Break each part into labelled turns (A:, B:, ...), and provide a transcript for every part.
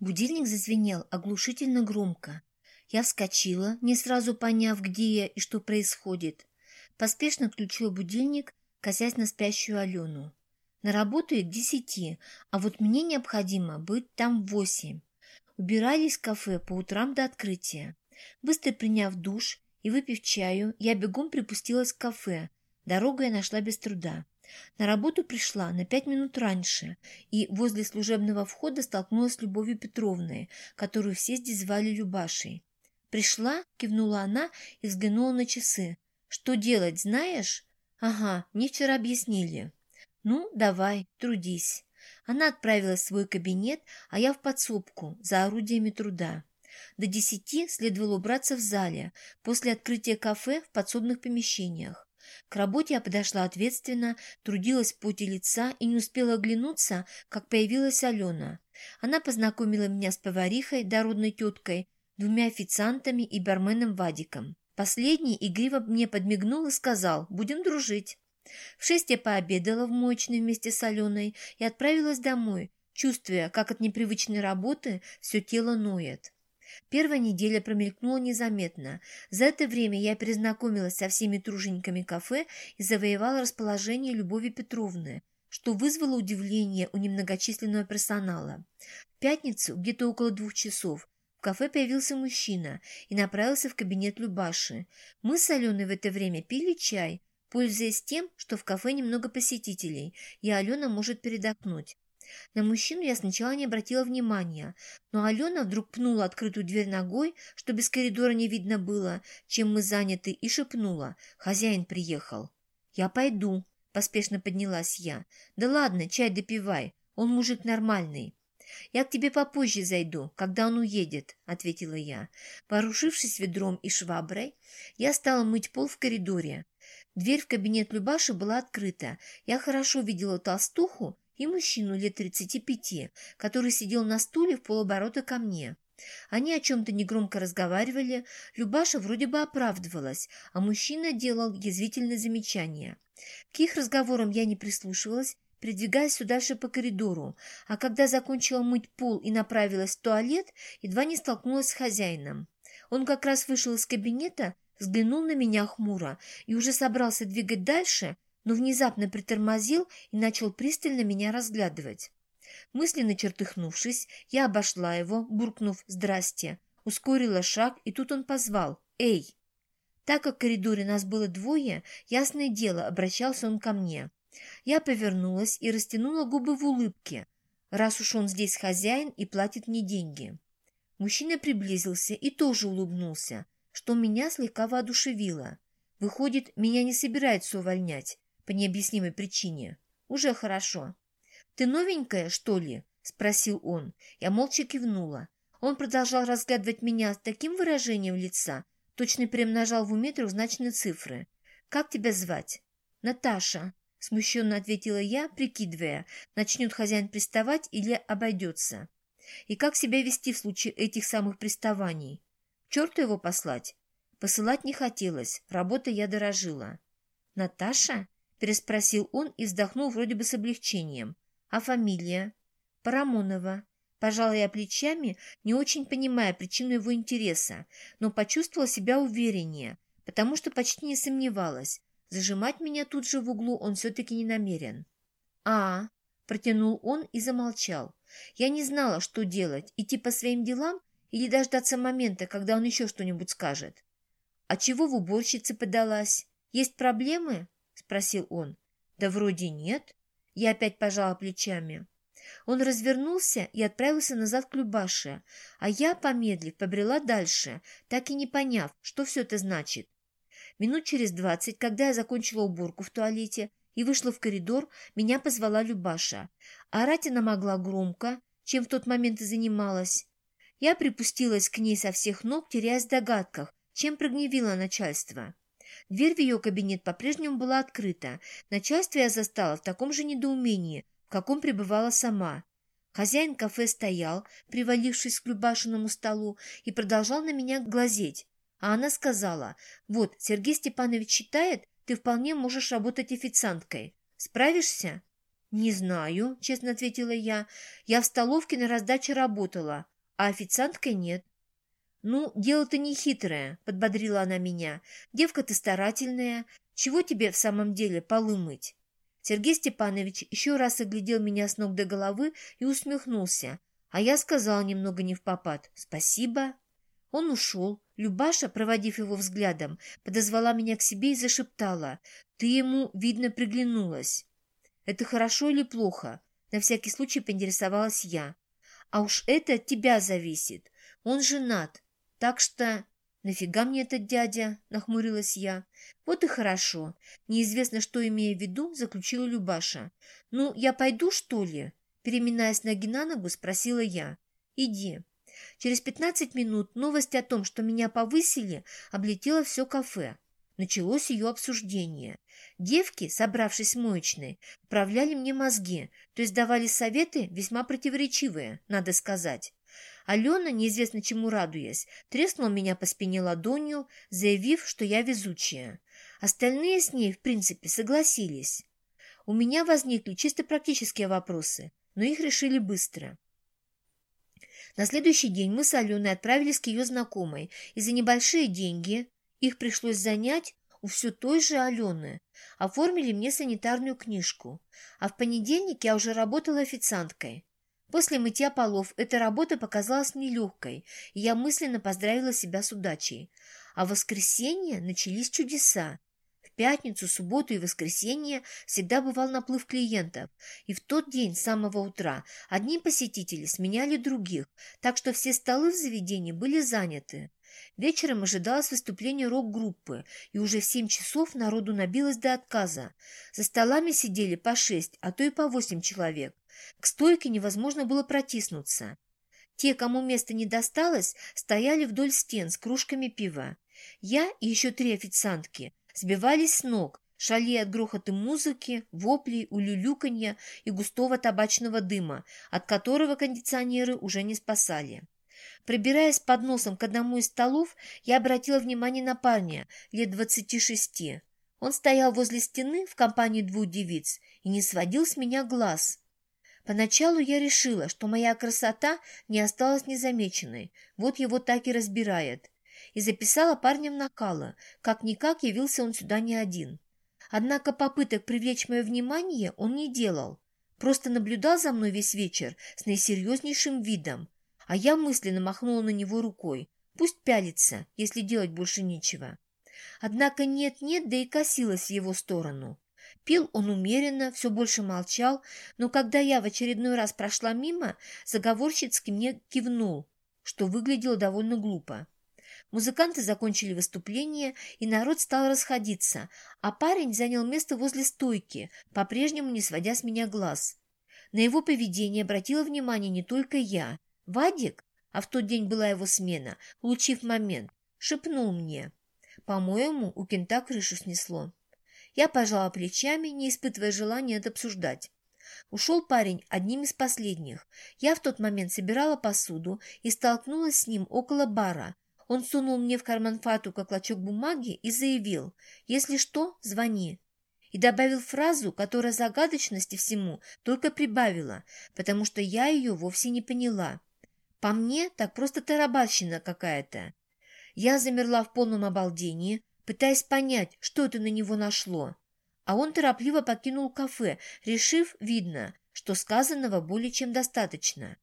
A: Будильник зазвенел оглушительно громко. Я вскочила, не сразу поняв, где я и что происходит. Поспешно включила будильник, косясь на спящую Алену. На работу и к десяти, а вот мне необходимо быть там в восемь. Убирались в кафе по утрам до открытия. Быстро приняв душ и выпив чаю, я бегом припустилась в кафе. Дорогу я нашла без труда. На работу пришла на пять минут раньше и возле служебного входа столкнулась с Любовью Петровной, которую все здесь звали Любашей. «Пришла?» – кивнула она и взглянула на часы. «Что делать, знаешь?» «Ага, мне вчера объяснили». «Ну, давай, трудись». Она отправилась в свой кабинет, а я в подсобку за орудиями труда. До десяти следовало убраться в зале, после открытия кафе в подсобных помещениях. К работе я подошла ответственно, трудилась в поте лица и не успела оглянуться, как появилась Алена. Она познакомила меня с поварихой, дородной теткой, двумя официантами и барменом Вадиком. Последний игриво мне подмигнул и сказал «Будем дружить». В шесть я пообедала в моечной вместе с Аленой и отправилась домой, чувствуя, как от непривычной работы все тело ноет. Первая неделя промелькнула незаметно. За это время я перезнакомилась со всеми тружениками кафе и завоевала расположение Любови Петровны, что вызвало удивление у немногочисленного персонала. В пятницу, где-то около двух часов, в кафе появился мужчина и направился в кабинет Любаши. Мы с Аленой в это время пили чай, пользуясь тем, что в кафе немного посетителей, и Алена может передохнуть. На мужчину я сначала не обратила внимания, но Алена вдруг пнула открытую дверь ногой, что без коридора не видно было, чем мы заняты, и шепнула. Хозяин приехал. «Я пойду», — поспешно поднялась я. «Да ладно, чай допивай, он мужик нормальный». «Я к тебе попозже зайду, когда он уедет», — ответила я. Вооружившись ведром и шваброй, я стала мыть пол в коридоре. Дверь в кабинет Любаши была открыта. Я хорошо видела толстуху, и мужчину лет 35, который сидел на стуле в полоборота ко мне. Они о чем-то негромко разговаривали, Любаша вроде бы оправдывалась, а мужчина делал язвительные замечания. К их разговорам я не прислушивалась, придвигаясь все дальше по коридору, а когда закончила мыть пол и направилась в туалет, едва не столкнулась с хозяином. Он как раз вышел из кабинета, взглянул на меня хмуро и уже собрался двигать дальше, но внезапно притормозил и начал пристально меня разглядывать. Мысленно чертыхнувшись, я обошла его, буркнув «Здрасте», ускорила шаг, и тут он позвал «Эй!». Так как в коридоре нас было двое, ясное дело, обращался он ко мне. Я повернулась и растянула губы в улыбке, раз уж он здесь хозяин и платит мне деньги. Мужчина приблизился и тоже улыбнулся, что меня слегка воодушевило. Выходит, меня не собираются увольнять, по необъяснимой причине. Уже хорошо. «Ты новенькая, что ли?» – спросил он. Я молча кивнула. Он продолжал разглядывать меня с таким выражением лица, точно перемножал в уме трехзначные цифры. «Как тебя звать?» «Наташа», – смущенно ответила я, прикидывая, начнет хозяин приставать или обойдется. «И как себя вести в случае этих самых приставаний? Черту его послать?» Посылать не хотелось, работа я дорожила. «Наташа?» Переспросил он и вздохнул вроде бы с облегчением. «А фамилия?» «Парамонова». Пожала я плечами, не очень понимая причину его интереса, но почувствовала себя увереннее, потому что почти не сомневалась. Зажимать меня тут же в углу он все-таки не намерен. «А, — протянул он и замолчал. Я не знала, что делать, идти по своим делам или дождаться момента, когда он еще что-нибудь скажет. «А чего в уборщице подалась? Есть проблемы?» Спросил он. Да вроде нет. Я опять пожала плечами. Он развернулся и отправился назад к Любаше, а я, помедлив, побрела дальше, так и не поняв, что все это значит. Минут через двадцать, когда я закончила уборку в туалете и вышла в коридор, меня позвала Любаша. Орать она могла громко, чем в тот момент и занималась. Я припустилась к ней со всех ног, теряясь в догадках, чем прогневила начальство. Дверь в ее кабинет по-прежнему была открыта. Начальство я застала в таком же недоумении, в каком пребывала сама. Хозяин кафе стоял, привалившись к Любашиному столу, и продолжал на меня глазеть. А она сказала, «Вот, Сергей Степанович считает, ты вполне можешь работать официанткой. Справишься?» «Не знаю», — честно ответила я. «Я в столовке на раздаче работала, а официанткой нет». «Ну, дело-то не хитрое», — подбодрила она меня. «Девка ты старательная. Чего тебе в самом деле полы мыть?» Сергей Степанович еще раз оглядел меня с ног до головы и усмехнулся. А я сказал немного не в попад «Спасибо». Он ушел. Любаша, проводив его взглядом, подозвала меня к себе и зашептала. «Ты ему, видно, приглянулась». «Это хорошо или плохо?» На всякий случай поинтересовалась я. «А уж это от тебя зависит. Он женат. Так что...» «Нафига мне этот дядя?» – нахмурилась я. «Вот и хорошо. Неизвестно, что имея в виду, заключила Любаша. Ну, я пойду, что ли?» Переминаясь ноги на ногу, спросила я. «Иди». Через пятнадцать минут новость о том, что меня повысили, облетела все кафе. Началось ее обсуждение. Девки, собравшись в моечной, вправляли мне мозги, то есть давали советы весьма противоречивые, надо сказать. Алена, неизвестно чему радуясь, треснула меня по спине ладонью, заявив, что я везучая. Остальные с ней, в принципе, согласились. У меня возникли чисто практические вопросы, но их решили быстро. На следующий день мы с Аленой отправились к ее знакомой, и за небольшие деньги, их пришлось занять у все той же Алены, оформили мне санитарную книжку, а в понедельник я уже работала официанткой. После мытья полов эта работа показалась нелегкой, и я мысленно поздравила себя с удачей. А в воскресенье начались чудеса. В пятницу, субботу и воскресенье всегда бывал наплыв клиентов, и в тот день с самого утра одни посетители сменяли других, так что все столы в заведении были заняты. Вечером ожидалось выступление рок-группы, и уже в семь часов народу набилось до отказа. За столами сидели по шесть, а то и по восемь человек. К стойке невозможно было протиснуться. Те, кому место не досталось, стояли вдоль стен с кружками пива. Я и еще три официантки сбивались с ног, шалея от грохота музыки, воплей, улюлюканья и густого табачного дыма, от которого кондиционеры уже не спасали. Пробираясь под носом к одному из столов, я обратила внимание на парня лет двадцати шести. Он стоял возле стены в компании двух девиц и не сводил с меня глаз. Поначалу я решила, что моя красота не осталась незамеченной, вот его так и разбирает, и записала парнем накала, как-никак явился он сюда не один. Однако попыток привлечь мое внимание он не делал, просто наблюдал за мной весь вечер с наисерьезнейшим видом, а я мысленно махнула на него рукой. Пусть пялится, если делать больше нечего. Однако нет-нет, да и косилась в его сторону. Пил он умеренно, все больше молчал, но когда я в очередной раз прошла мимо, заговорщицки мне кивнул, что выглядело довольно глупо. Музыканты закончили выступление, и народ стал расходиться, а парень занял место возле стойки, по-прежнему не сводя с меня глаз. На его поведение обратила внимание не только я. Вадик, а в тот день была его смена, улучив момент, шепнул мне. По-моему, у кента крышу снесло. Я пожала плечами, не испытывая желания это обсуждать. Ушел парень одним из последних. Я в тот момент собирала посуду и столкнулась с ним около бара. Он сунул мне в карман фатука клочок бумаги и заявил «Если что, звони». И добавил фразу, которая загадочности всему только прибавила, потому что я ее вовсе не поняла. По мне, так просто тарабарщина какая-то. Я замерла в полном обалдении, пытаясь понять, что это на него нашло. А он торопливо покинул кафе, решив, видно, что сказанного более чем достаточно.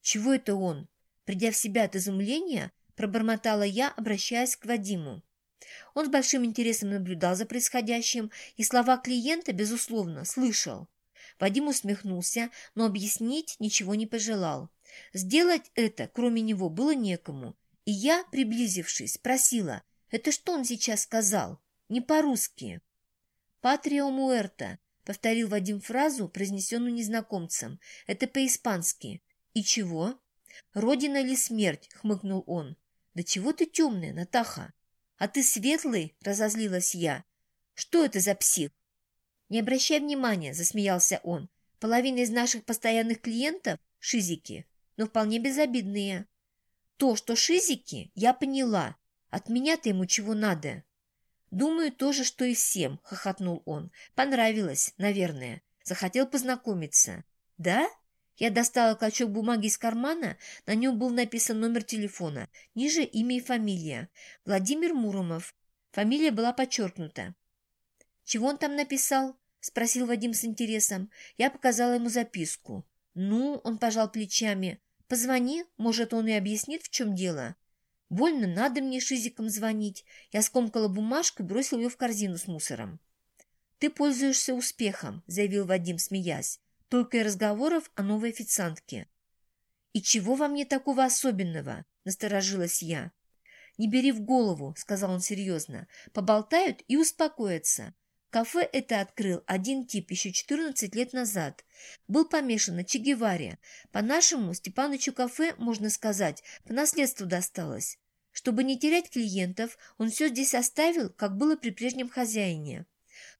A: «Чего это он?» Придя в себя от изумления, пробормотала я, обращаясь к Вадиму. Он с большим интересом наблюдал за происходящим, и слова клиента, безусловно, слышал. Вадим усмехнулся, но объяснить ничего не пожелал. Сделать это, кроме него, было некому, и я, приблизившись, спросила, это что он сейчас сказал? Не по-русски. «Патрио муэрта», — повторил Вадим фразу, произнесенную незнакомцем. «Это по-испански». «И чего?» «Родина или смерть?» — хмыкнул он. «Да чего ты темная, Натаха?» «А ты светлый?» — разозлилась я. «Что это за псих?» «Не обращай внимания», — засмеялся он. «Половина из наших постоянных клиентов — шизики, но вполне безобидные». «То, что шизики, я поняла. От меня-то ему чего надо?» «Думаю, то же, что и всем», — хохотнул он. «Понравилось, наверное. Захотел познакомиться. Да? Я достала клочок бумаги из кармана, на нем был написан номер телефона, ниже имя и фамилия. Владимир Муромов. Фамилия была подчеркнута. «Чего он там написал?» – спросил Вадим с интересом. Я показала ему записку. «Ну», – он пожал плечами, – «позвони, может, он и объяснит, в чем дело». Больно надо мне шизиком звонить. Я скомкала бумажку и бросил ее в корзину с мусором. «Ты пользуешься успехом», – заявил Вадим, смеясь. «Только и разговоров о новой официантке». «И чего во мне такого особенного?» – насторожилась я. «Не бери в голову», – сказал он серьезно. «Поболтают и успокоятся. Кафе это открыл один тип еще 14 лет назад. Был помешан на Че. По-нашему, Степанычу кафе, можно сказать, по наследству досталось. Чтобы не терять клиентов, он все здесь оставил, как было при прежнем хозяине.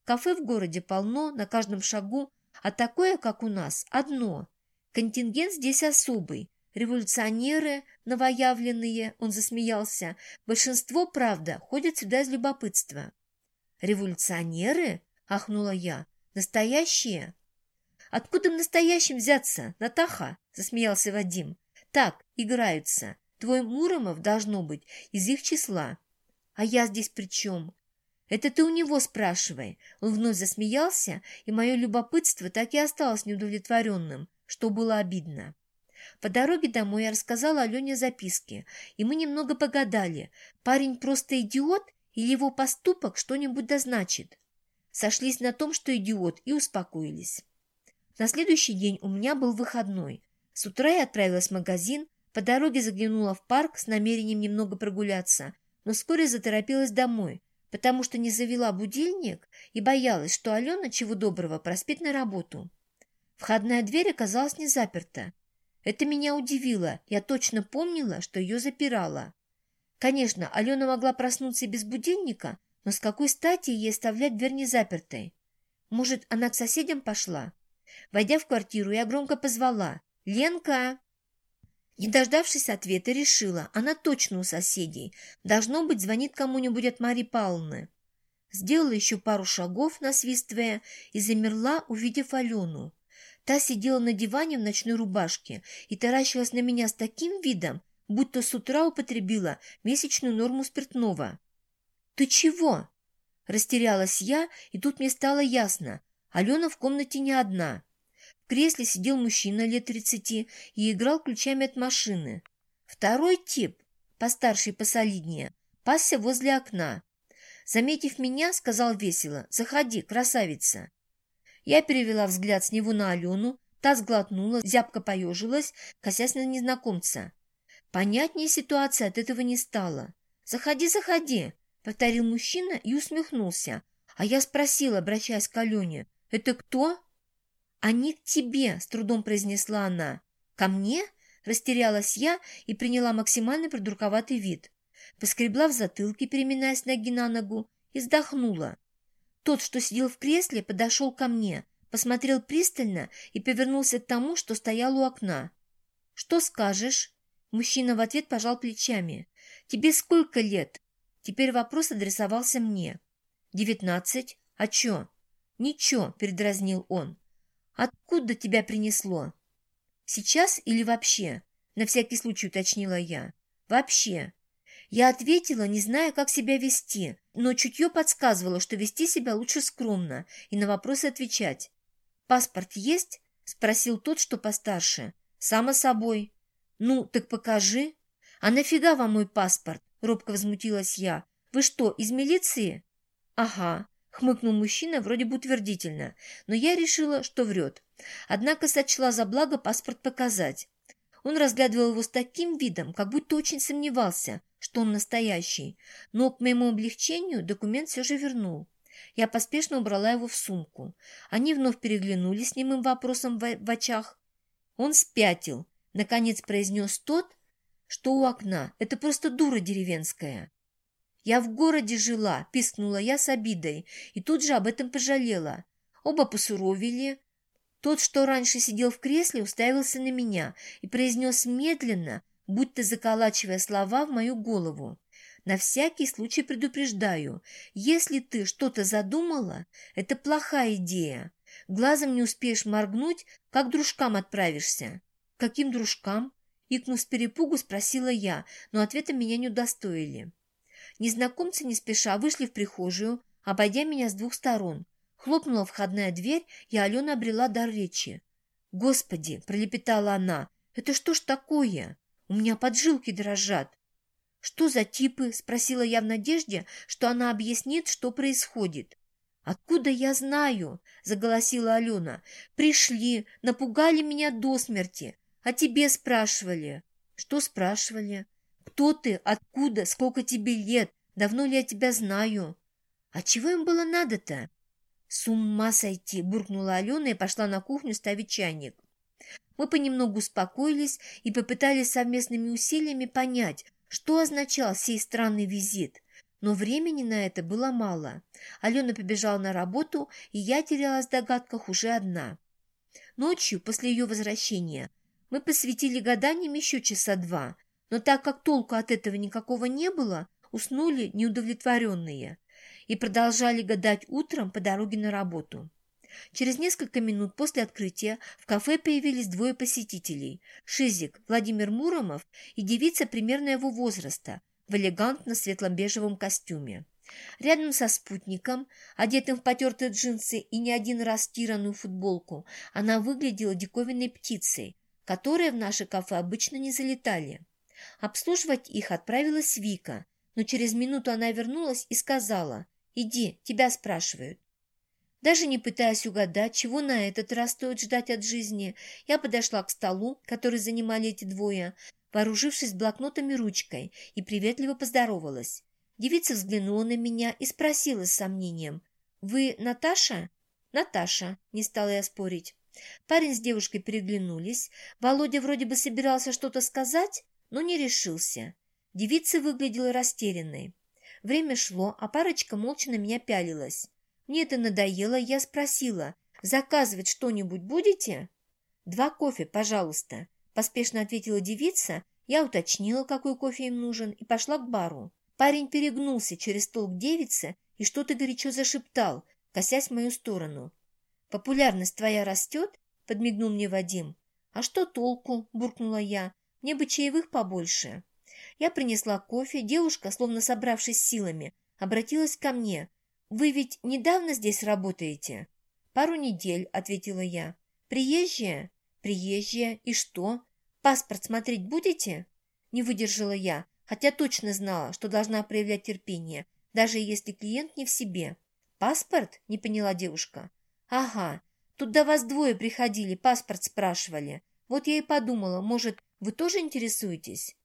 A: Кафе в городе полно, на каждом шагу, а такое, как у нас, одно. Контингент здесь особый. Революционеры, новоявленные, он засмеялся. Большинство, правда, ходят сюда из любопытства. «Революционеры?» – ахнула я. «Настоящие?» «Откуда в настоящем взяться, Натаха?» – засмеялся Вадим. «Так, играются. Твой Муромов должно быть из их числа. А я здесь при чем?» «Это ты у него спрашивай». Он вновь засмеялся, и мое любопытство так и осталось неудовлетворенным, что было обидно. По дороге домой я рассказала Алене записки, и мы немного погадали. Парень просто идиот или его поступок что-нибудь дозначит? Сошлись на том, что идиот, и успокоились. На следующий день у меня был выходной. С утра я отправилась в магазин, по дороге заглянула в парк с намерением немного прогуляться, но вскоре заторопилась домой, потому что не завела будильник и боялась, что Алена, чего доброго, проспит на работу. Входная дверь оказалась не заперта. Это меня удивило, я точно помнила, что ее запирала. Конечно, Алена могла проснуться и без будильника, но с какой стати ей оставлять дверь незапертой? Может, она к соседям пошла? Войдя в квартиру, я громко позвала «Ленка!». Не дождавшись ответа, решила, она точно у соседей. Должно быть, звонит кому-нибудь от Марии Павловны. Сделала еще пару шагов, насвистывая, и замерла, увидев Алену. Та сидела на диване в ночной рубашке и таращилась на меня с таким видом, будто с утра употребила месячную норму спиртного. «Ты чего?» Растерялась я, и тут мне стало ясно. Алена в комнате не одна. В кресле сидел мужчина лет тридцати и играл ключами от машины. Второй тип, постарше и посолиднее, пасся возле окна. Заметив меня, сказал весело «Заходи, красавица». Я перевела взгляд с него на Алену, та сглотнула, зябко поежилась, косясь на незнакомца. Понятнее ситуация от этого не стала. «Заходи, заходи!» — повторил мужчина и усмехнулся. А я спросила, обращаясь к Алене, «Это кто?» «Они к тебе», — с трудом произнесла она. «Ко мне?» — растерялась я и приняла максимально придурковатый вид. Поскребла в затылке, переминаясь ноги на ногу, и вздохнула. Тот, что сидел в кресле, подошел ко мне, посмотрел пристально и повернулся к тому, что стоял у окна. «Что скажешь?» Мужчина в ответ пожал плечами. «Тебе сколько лет?» Теперь вопрос адресовался мне. «Девятнадцать. А чё?» «Ничего», — передразнил он. «Откуда тебя принесло?» «Сейчас или вообще?» — на всякий случай уточнила я. «Вообще». Я ответила, не зная, как себя вести, но чутье подсказывало, что вести себя лучше скромно и на вопросы отвечать. «Паспорт есть?» — спросил тот, что постарше. «Само собой». «Ну, так покажи». «А нафига вам мой паспорт?» – робко возмутилась я. «Вы что, из милиции?» «Ага», – хмыкнул мужчина вроде бы утвердительно, но я решила, что врет. Однако сочла за благо паспорт показать. Он разглядывал его с таким видом, как будто очень сомневался, что он настоящий, но к моему облегчению документ все же вернул. Я поспешно убрала его в сумку. Они вновь переглянулись с немым вопросом в, в очах. Он спятил, Наконец произнес тот, что у окна. Это просто дура деревенская. «Я в городе жила», — пискнула я с обидой, и тут же об этом пожалела. Оба посуровили. Тот, что раньше сидел в кресле, уставился на меня и произнес медленно, будто заколачивая слова в мою голову. «На всякий случай предупреждаю, если ты что-то задумала, это плохая идея. Глазом не успеешь моргнуть, как дружкам отправишься. Каким дружкам? Икнув с перепугу, спросила я, но ответа меня не удостоили. Незнакомцы не спеша вышли в прихожую, обойдя меня с двух сторон. Хлопнула входная дверь, и Алена обрела дар речи. «Господи!» — пролепетала она. «Это что ж такое? У меня поджилки дрожат». «Что за типы?» — спросила я в надежде, что она объяснит, что происходит. «Откуда я знаю?» — заголосила Алена. «Пришли, напугали меня до смерти. А тебе спрашивали». «Что спрашивали?» «Кто ты? Откуда? Сколько тебе лет? Давно ли я тебя знаю?» «А чего им было надо-то?» «С ума сойти!» – буркнула Алена и пошла на кухню ставить чайник. Мы понемногу успокоились и попытались совместными усилиями понять, что означал сей странный визит. Но времени на это было мало. Алена побежала на работу, и я терялась в догадках уже одна. Ночью, после ее возвращения, мы посвятили гаданиям еще часа два, но так как толку от этого никакого не было, уснули неудовлетворенные и продолжали гадать утром по дороге на работу. Через несколько минут после открытия в кафе появились двое посетителей – Шизик Владимир Муромов и девица примерно его возраста в элегантно светло-бежевом костюме. Рядом со спутником, одетым в потертые джинсы и не один раз стиранную футболку, она выглядела диковинной птицей, которые в наше кафе обычно не залетали. Обслуживать их отправилась Вика, но через минуту она вернулась и сказала «Иди, тебя спрашивают». Даже не пытаясь угадать, чего на этот раз стоит ждать от жизни, я подошла к столу, который занимали эти двое, вооружившись блокнотом и ручкой, и приветливо поздоровалась. Девица взглянула на меня и спросила с сомнением. «Вы Наташа?» «Наташа», — не стала я спорить. Парень с девушкой переглянулись. Володя вроде бы собирался что-то сказать, но не решился. Девица выглядела растерянной. Время шло, а парочка молча на меня пялилась. Мне это надоело, я спросила, заказывать что-нибудь будете? Два кофе, пожалуйста, поспешно ответила девица. Я уточнила, какой кофе им нужен, и пошла к бару. Парень перегнулся через стол к девице и что-то горячо зашептал, косясь в мою сторону. «Популярность твоя растет?» — подмигнул мне Вадим. «А что толку?» — буркнула я. «Мне бы чаевых побольше». Я принесла кофе, девушка, словно собравшись силами, обратилась ко мне. «Вы ведь недавно здесь работаете?» «Пару недель», — ответила я. «Приезжая?» «Приезжая. И что? Паспорт смотреть будете?» Не выдержала я, хотя точно знала, что должна проявлять терпение, даже если клиент не в себе. «Паспорт?» — не поняла девушка. «Ага. Тут до вас двое приходили, паспорт спрашивали. Вот я и подумала, может, вы тоже интересуетесь?»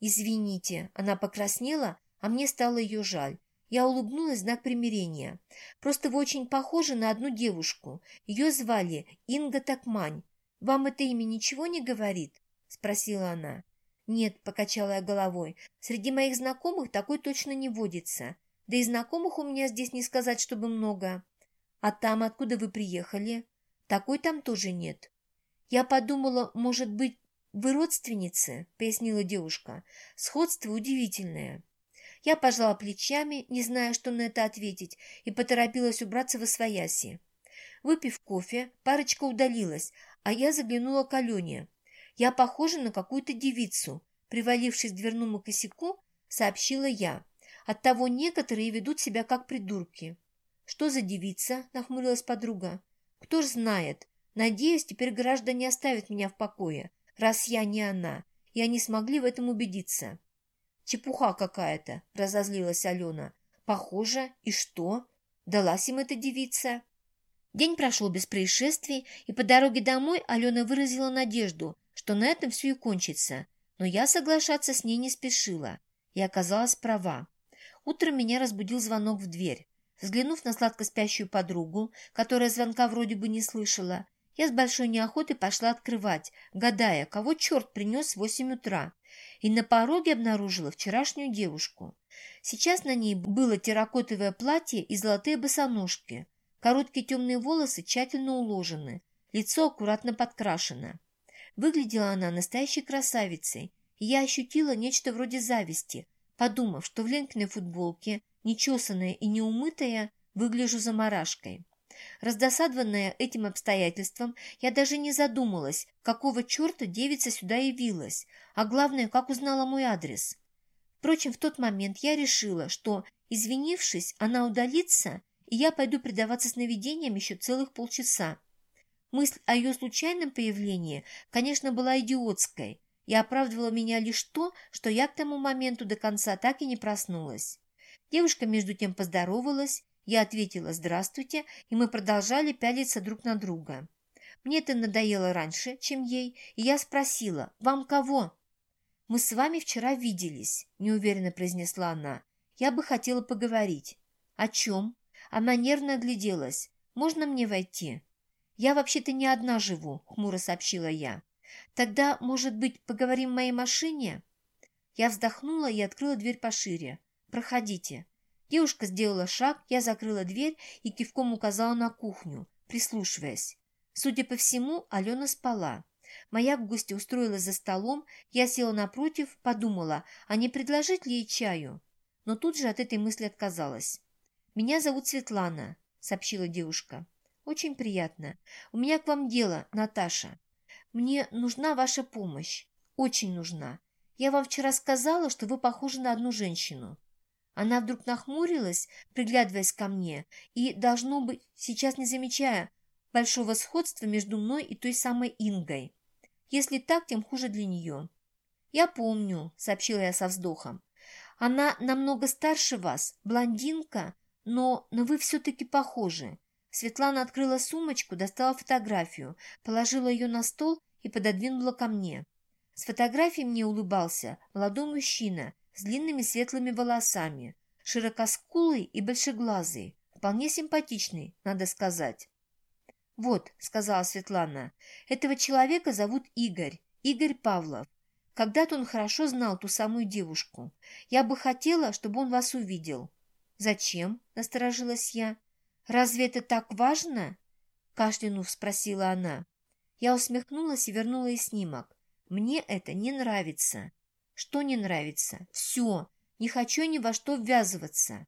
A: «Извините». Она покраснела, а мне стало ее жаль. Я улыбнулась знак примирения. «Просто вы очень похожи на одну девушку. Ее звали Инга Такмань. Вам это имя ничего не говорит?» – спросила она. «Нет», – покачала я головой. «Среди моих знакомых такой точно не водится. Да и знакомых у меня здесь не сказать, чтобы много. А там, откуда вы приехали? Такой там тоже нет». Я подумала, может быть, вы родственницы, – пояснила девушка. «Сходство удивительное». Я пожала плечами, не зная, что на это ответить, и поторопилась убраться во свояси. Выпив кофе, парочка удалилась, а я заглянула к Алене. Я похожа на какую-то девицу. Привалившись к дверному косяку, сообщила я. Оттого некоторые ведут себя как придурки. «Что за девица?» – нахмурилась подруга. «Кто ж знает. Надеюсь, теперь граждане оставят меня в покое, раз я не она, и они смогли в этом убедиться». «Чепуха какая-то», — разозлилась Алена. «Похоже, и что? Далась им эта девица?» День прошел без происшествий, и по дороге домой Алена выразила надежду, что на этом все и кончится. Но я соглашаться с ней не спешила, и оказалась права. Утром меня разбудил звонок в дверь. Взглянув на сладко спящую подругу, которая звонка вроде бы не слышала, я с большой неохотой пошла открывать, гадая, кого черт принес в восемь утра и на пороге обнаружила вчерашнюю девушку. Сейчас на ней было терракотовое платье и золотые босоножки. Короткие темные волосы тщательно уложены, лицо аккуратно подкрашено. Выглядела она настоящей красавицей, и я ощутила нечто вроде зависти, подумав, что в ленкиной футболке, нечесанная и неумытая, выгляжу заморашкой. Раздосадованная этим обстоятельством, я даже не задумалась, какого черта девица сюда явилась, а главное, как узнала мой адрес. Впрочем, в тот момент я решила, что, извинившись, она удалится, и я пойду предаваться сновидениям еще целых полчаса. Мысль о ее случайном появлении, конечно, была идиотской, и оправдывала меня лишь то, что я к тому моменту до конца так и не проснулась. Девушка между тем поздоровалась, я ответила «здравствуйте», и мы продолжали пялиться друг на друга. Мне это надоело раньше, чем ей, и я спросила «Вам кого?» «Мы с вами вчера виделись», – неуверенно произнесла она. «Я бы хотела поговорить». «О чем?» Она нервно огляделась. «Можно мне войти?» «Я вообще-то не одна живу», – хмуро сообщила я. «Тогда, может быть, поговорим в моей машине?» Я вздохнула и открыла дверь пошире. «Проходите». Девушка сделала шаг, я закрыла дверь и кивком указала на кухню, прислушиваясь. Судя по всему, Алена спала. Моя гостья устроилась за столом, я села напротив, подумала, а не предложить ли ей чаю? Но тут же от этой мысли отказалась. «Меня зовут Светлана», — сообщила девушка. «Очень приятно. У меня к вам дело, Наташа. Мне нужна ваша помощь. Очень нужна. Я вам вчера сказала, что вы похожи на одну женщину. Она вдруг нахмурилась, приглядываясь ко мне, и, должно быть, сейчас не замечая большого сходства между мной и той самой Ингой. Если так, тем хуже для нее. «Я помню», — сообщила я со вздохом. «Она намного старше вас, блондинка, но, но вы все-таки похожи». Светлана открыла сумочку, достала фотографию, положила ее на стол и пододвинула ко мне. С фотографией мне улыбался молодой мужчина с длинными светлыми волосами, широкоскулый и большеглазый, вполне симпатичный, надо сказать. «Вот», — сказала Светлана, — «этого человека зовут Игорь, Игорь Павлов. Когда-то он хорошо знал ту самую девушку. Я бы хотела, чтобы он вас увидел». «Зачем?» — насторожилась я. «Разве это так важно?» — кашлянув спросила она. Я усмехнулась и вернула ей снимок. «Мне это не нравится». Что не нравится? Все. Не хочу ни во что ввязываться.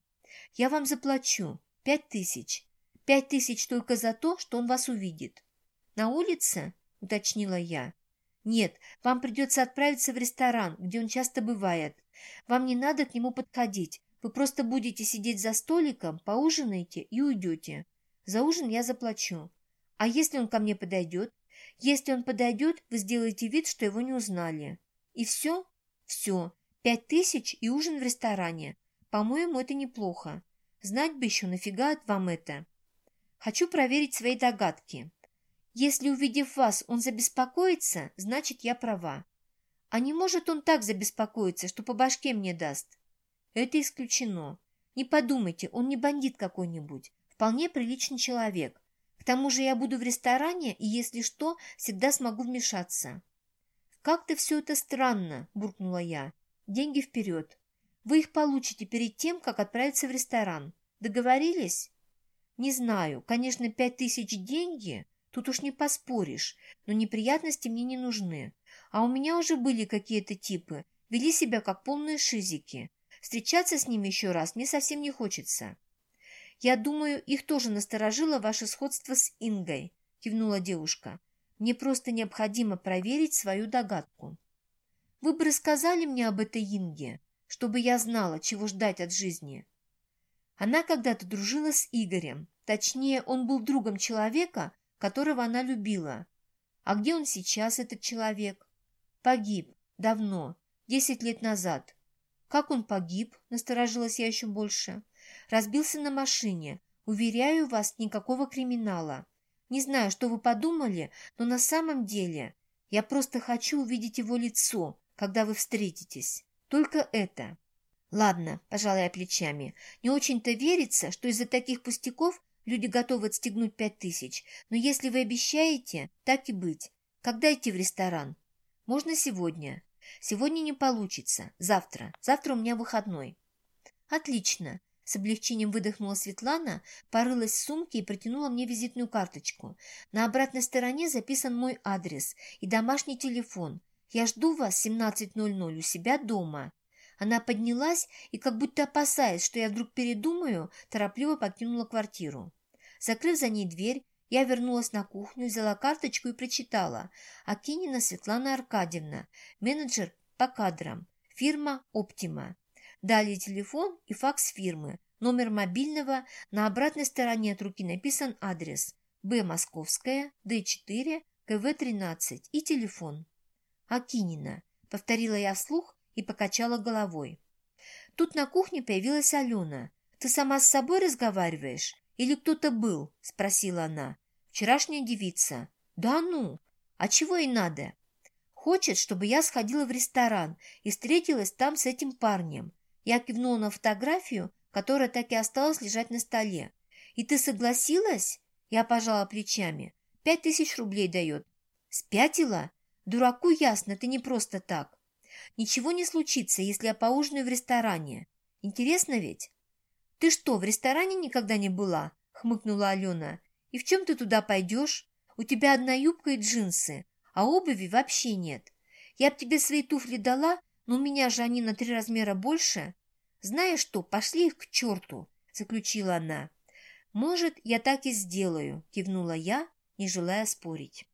A: Я вам заплачу. Пять тысяч. Пять тысяч только за то, что он вас увидит. На улице? Уточнила я. Нет, вам придется отправиться в ресторан, где он часто бывает. Вам не надо к нему подходить. Вы просто будете сидеть за столиком, поужинаете и уйдете. За ужин я заплачу. А если он ко мне подойдет? Если он подойдет, вы сделаете вид, что его не узнали. И все? Все, пять тысяч и ужин в ресторане. По-моему, это неплохо. Знать бы еще, нафига вам это? Хочу проверить свои догадки. Если, увидев вас, он забеспокоится, значит, я права. А не может он так забеспокоиться, что по башке мне даст? Это исключено. Не подумайте, он не бандит какой-нибудь. Вполне приличный человек. К тому же я буду в ресторане, и, если что, всегда смогу вмешаться. «Как-то все это странно», – буркнула я. «Деньги вперед. Вы их получите перед тем, как отправиться в ресторан. Договорились?» «Не знаю. Конечно, пять тысяч деньги. Тут уж не поспоришь. Но неприятности мне не нужны. А у меня уже были какие-то типы. Вели себя как полные шизики. Встречаться с ними еще раз мне совсем не хочется». «Я думаю, их тоже насторожило ваше сходство с Ингой», – кивнула девушка. Мне просто необходимо проверить свою догадку. Вы бы рассказали мне об этой Инге, чтобы я знала, чего ждать от жизни. Она когда-то дружила с Игорем, точнее, он был другом человека, которого она любила. А где он сейчас, этот человек? Погиб. Давно. Десять лет назад. Как он погиб? Насторожилась я еще больше. Разбился на машине. Уверяю вас, никакого криминала. Не знаю, что вы подумали, но на самом деле я просто хочу увидеть его лицо, когда вы встретитесь. Только это. Ладно, пожалуй, плечами. Не очень-то верится, что из-за таких пустяков люди готовы отстегнуть пять тысяч. Но если вы обещаете, так и быть. Когда идти в ресторан? Можно сегодня. Сегодня не получится. Завтра. Завтра у меня выходной. Отлично. С облегчением выдохнула Светлана, порылась в сумке и протянула мне визитную карточку. На обратной стороне записан мой адрес и домашний телефон. Я жду вас 17.00 у себя дома. Она поднялась и, как будто опасаясь, что я вдруг передумаю, торопливо покинула квартиру. Закрыв за ней дверь, я вернулась на кухню, взяла карточку и прочитала. Акинина Светлана Аркадьевна, менеджер по кадрам, фирма «Оптима». Далее телефон и факс фирмы, номер мобильного, на обратной стороне от руки написан адрес Б. Московская, Д4, КВ-13 и телефон. «Акинина», — повторила я вслух и покачала головой. Тут на кухне появилась Алена. «Ты сама с собой разговариваешь? Или кто-то был?» — спросила она. «Вчерашняя девица». «Да ну! А чего ей надо?» «Хочет, чтобы я сходила в ресторан и встретилась там с этим парнем». Я кивнула на фотографию, которая так и осталась лежать на столе. «И ты согласилась?» Я пожала плечами. «Пять тысяч рублей дает». «Спятила? Дураку ясно, ты не просто так. Ничего не случится, если я поужинаю в ресторане. Интересно ведь?» «Ты что, в ресторане никогда не была?» — хмыкнула Алена. «И в чем ты туда пойдешь? У тебя одна юбка и джинсы, а обуви вообще нет. Я б тебе свои туфли дала, но у меня же они на три размера больше. Знаешь что, пошли их к черту!» — заключила она. «Может, я так и сделаю», — кивнула я, не желая спорить.